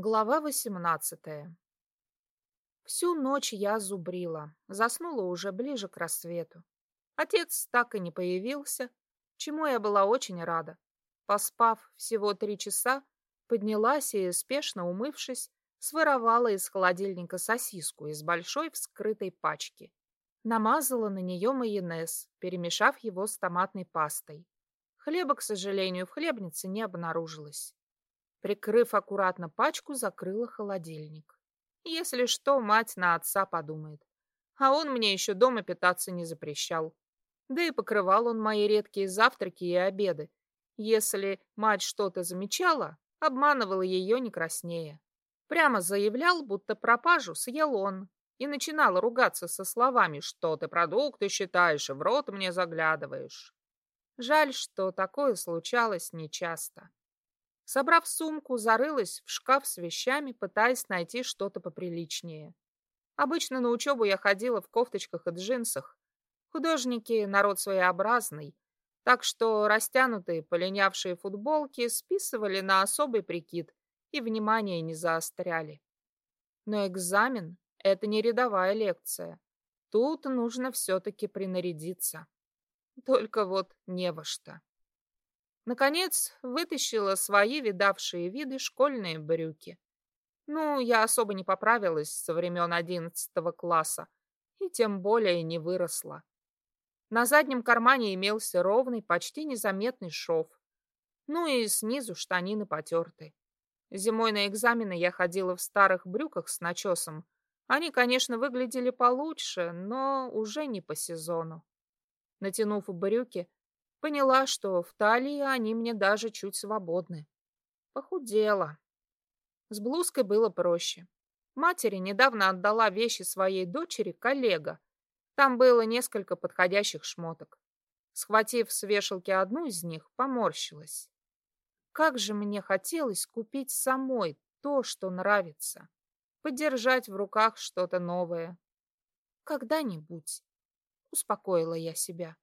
Глава восемнадцатая Всю ночь я зубрила, заснула уже ближе к рассвету. Отец так и не появился, чему я была очень рада. Поспав всего три часа, поднялась и, спешно умывшись, своровала из холодильника сосиску из большой вскрытой пачки. Намазала на нее майонез, перемешав его с томатной пастой. Хлеба, к сожалению, в хлебнице не обнаружилось. Прикрыв аккуратно пачку, закрыла холодильник. Если что, мать на отца подумает. А он мне еще дома питаться не запрещал. Да и покрывал он мои редкие завтраки и обеды. Если мать что-то замечала, обманывала ее не краснее. Прямо заявлял, будто пропажу съел он, и начинала ругаться со словами, что ты продукты считаешь и в рот мне заглядываешь. Жаль, что такое случалось нечасто. Собрав сумку, зарылась в шкаф с вещами, пытаясь найти что-то поприличнее. Обычно на учебу я ходила в кофточках и джинсах. Художники — народ своеобразный, так что растянутые, полинявшие футболки списывали на особый прикид и внимание не заостряли. Но экзамен — это не рядовая лекция. Тут нужно все-таки принарядиться. Только вот не во что. Наконец, вытащила свои видавшие виды школьные брюки. Ну, я особо не поправилась со времен одиннадцатого класса и тем более не выросла. На заднем кармане имелся ровный, почти незаметный шов. Ну и снизу штанины потерты. Зимой на экзамены я ходила в старых брюках с начесом. Они, конечно, выглядели получше, но уже не по сезону. Натянув брюки, Поняла, что в талии они мне даже чуть свободны. Похудела. С блузкой было проще. Матери недавно отдала вещи своей дочери коллега. Там было несколько подходящих шмоток. Схватив с вешалки одну из них, поморщилась. Как же мне хотелось купить самой то, что нравится. Подержать в руках что-то новое. Когда-нибудь, успокоила я себя.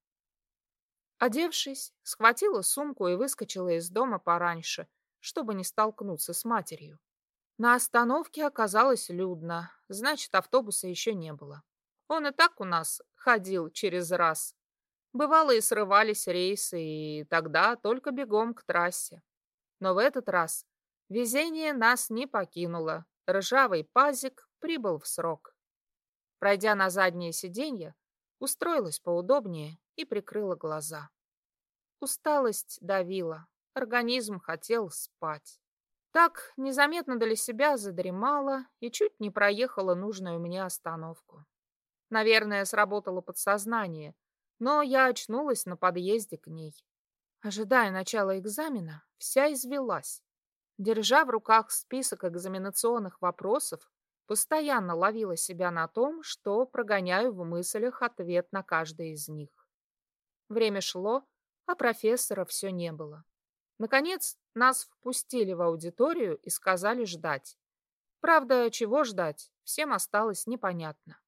Одевшись, схватила сумку и выскочила из дома пораньше, чтобы не столкнуться с матерью. На остановке оказалось людно, значит, автобуса еще не было. Он и так у нас ходил через раз. Бывало и срывались рейсы, и тогда только бегом к трассе. Но в этот раз везение нас не покинуло. Ржавый пазик прибыл в срок. Пройдя на заднее сиденье, устроилась поудобнее и прикрыла глаза. Усталость давила, организм хотел спать. Так, незаметно для себя задремала и чуть не проехала нужную мне остановку. Наверное, сработало подсознание, но я очнулась на подъезде к ней. Ожидая начала экзамена, вся извелась. Держа в руках список экзаменационных вопросов, постоянно ловила себя на том, что прогоняю в мыслях ответ на каждый из них. Время шло, а профессора все не было. Наконец, нас впустили в аудиторию и сказали ждать. Правда, чего ждать, всем осталось непонятно.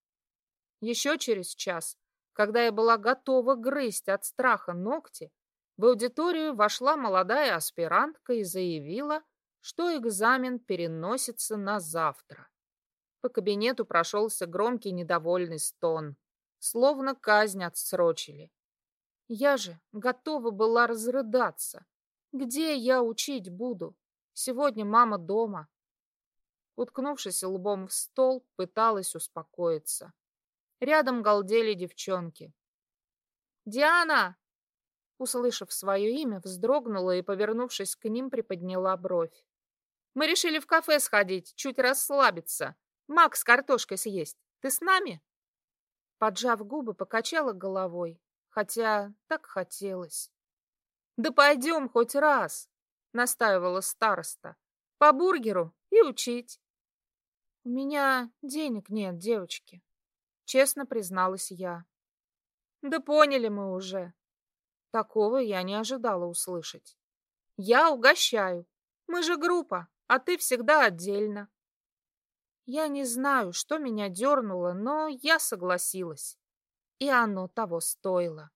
Еще через час, когда я была готова грызть от страха ногти, в аудиторию вошла молодая аспирантка и заявила, что экзамен переносится на завтра. По кабинету прошелся громкий недовольный стон, словно казнь отсрочили. Я же готова была разрыдаться. Где я учить буду? Сегодня мама дома. Уткнувшись лбом в стол, пыталась успокоиться. Рядом галдели девчонки. «Диана!» Услышав свое имя, вздрогнула и, повернувшись к ним, приподняла бровь. «Мы решили в кафе сходить, чуть расслабиться. Макс картошкой съесть. Ты с нами?» Поджав губы, покачала головой хотя так хотелось. «Да пойдем хоть раз!» — настаивала староста. «По бургеру и учить». «У меня денег нет, девочки», — честно призналась я. «Да поняли мы уже». Такого я не ожидала услышать. «Я угощаю. Мы же группа, а ты всегда отдельно». Я не знаю, что меня дернуло, но я согласилась и оно того стоило.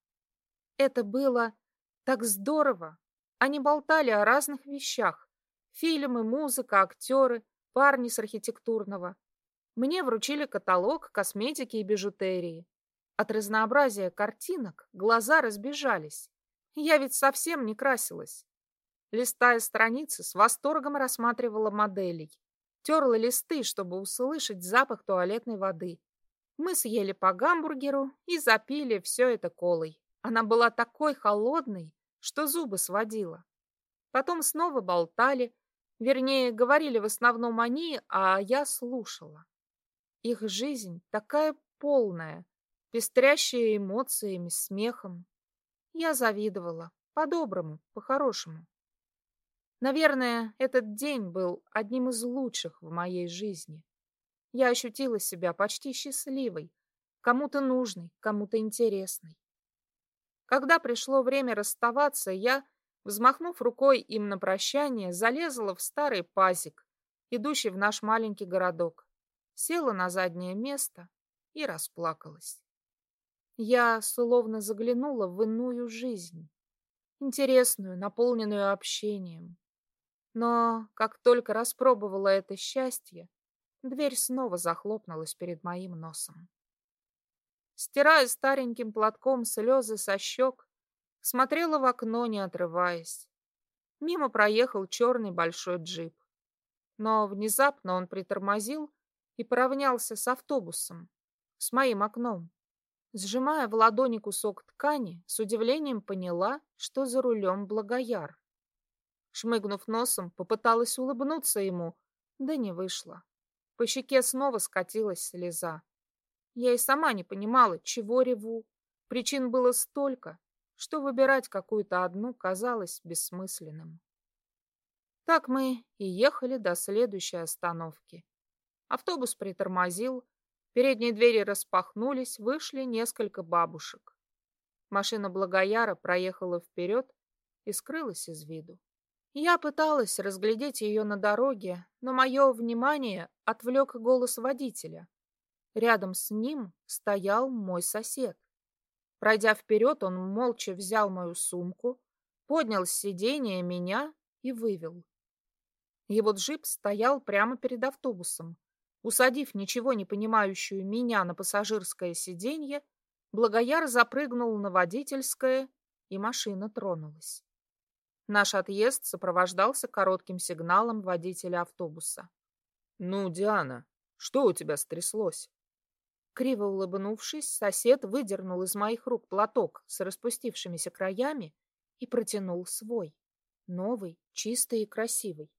Это было так здорово. Они болтали о разных вещах. Фильмы, музыка, актеры, парни с архитектурного. Мне вручили каталог косметики и бижутерии. От разнообразия картинок глаза разбежались. Я ведь совсем не красилась. Листая страницы, с восторгом рассматривала моделей. Терла листы, чтобы услышать запах туалетной воды. Мы съели по гамбургеру и запили все это колой. Она была такой холодной, что зубы сводила. Потом снова болтали, вернее, говорили в основном они, а я слушала. Их жизнь такая полная, пестрящая эмоциями, смехом. Я завидовала, по-доброму, по-хорошему. Наверное, этот день был одним из лучших в моей жизни. Я ощутила себя почти счастливой, кому-то нужной, кому-то интересной. Когда пришло время расставаться, я, взмахнув рукой им на прощание, залезла в старый пазик, идущий в наш маленький городок, села на заднее место и расплакалась. Я словно заглянула в иную жизнь, интересную, наполненную общением, но как только распробовала это счастье, дверь снова захлопнулась перед моим носом. Стирая стареньким платком слезы со щек, смотрела в окно, не отрываясь. Мимо проехал черный большой джип. Но внезапно он притормозил и поравнялся с автобусом, с моим окном. Сжимая в ладони кусок ткани, с удивлением поняла, что за рулем благояр. Шмыгнув носом, попыталась улыбнуться ему, да не вышло. По щеке снова скатилась слеза. Я и сама не понимала, чего реву. Причин было столько, что выбирать какую-то одну казалось бессмысленным. Так мы и ехали до следующей остановки. Автобус притормозил, передние двери распахнулись, вышли несколько бабушек. Машина Благояра проехала вперед и скрылась из виду. Я пыталась разглядеть ее на дороге, но мое внимание отвлек голос водителя. Рядом с ним стоял мой сосед. Пройдя вперед, он молча взял мою сумку, поднял с сиденья меня и вывел. Его джип стоял прямо перед автобусом. Усадив ничего не понимающую меня на пассажирское сиденье, Благояр запрыгнул на водительское, и машина тронулась. Наш отъезд сопровождался коротким сигналом водителя автобуса. «Ну, Диана, что у тебя стряслось?» Криво улыбнувшись, сосед выдернул из моих рук платок с распустившимися краями и протянул свой, новый, чистый и красивый.